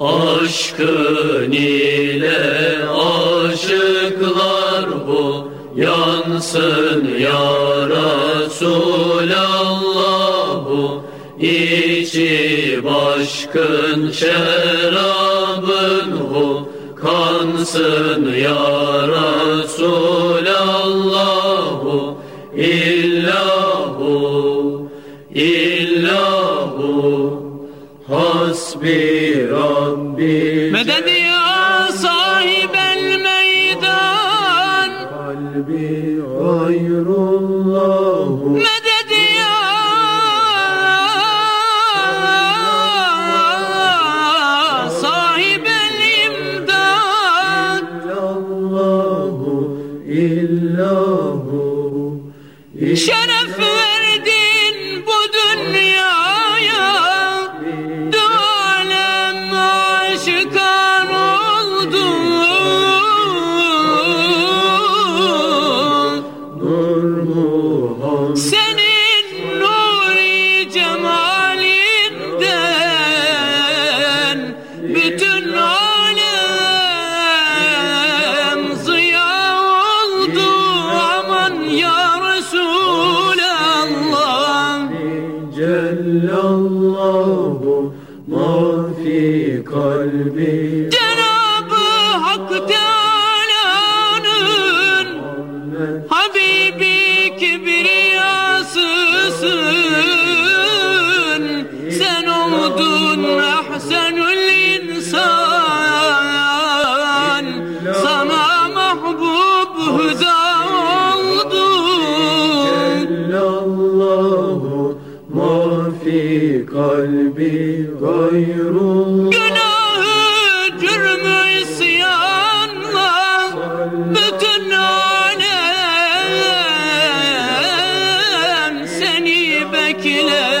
Aşkın ile aşıklar bu. Yansın ya Resulallah bu. İçi başkın şerabın hu kansın ya Resulallah bu. İllahu Rabbi Medet ya sahibel meydan. Kalbi gayrullahu. Medet ya sahibel imdad illallahu illahu Şeref you kalbi. Cenab-ı kalbi gayrullah Günahı cürmü isyanla Bütün alem seni bekler.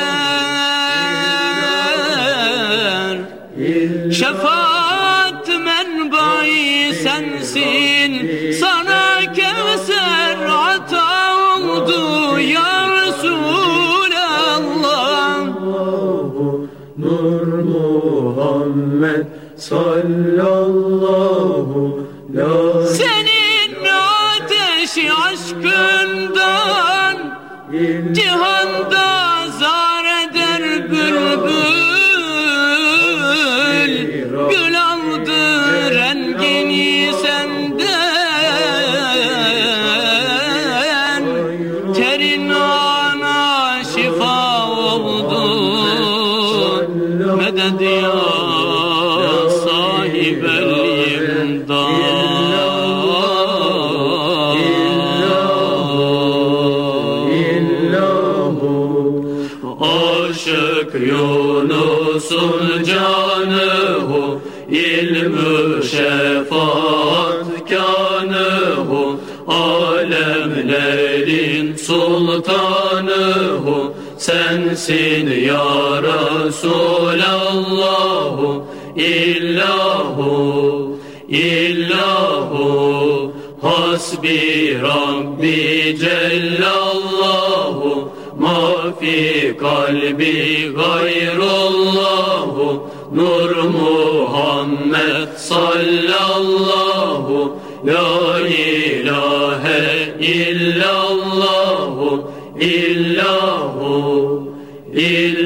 Şefaat menbai sensin Sana Muhammed sallallahu la Senin ateşi aşkından Cihanda zar eder bülbül. Gül aldı rengini senden. Terin Medet ya sahibel illahu Aşık Yunus'un canıhu ilmü şefaat kânıhu alemlerin sultanıhu sensin ya Resulallahu illahu illahu hasbi Rabbi cellallahu ma fi kalbi gayrullahu nur Muhammed sallallahu la ilahe illallahu illahu illahu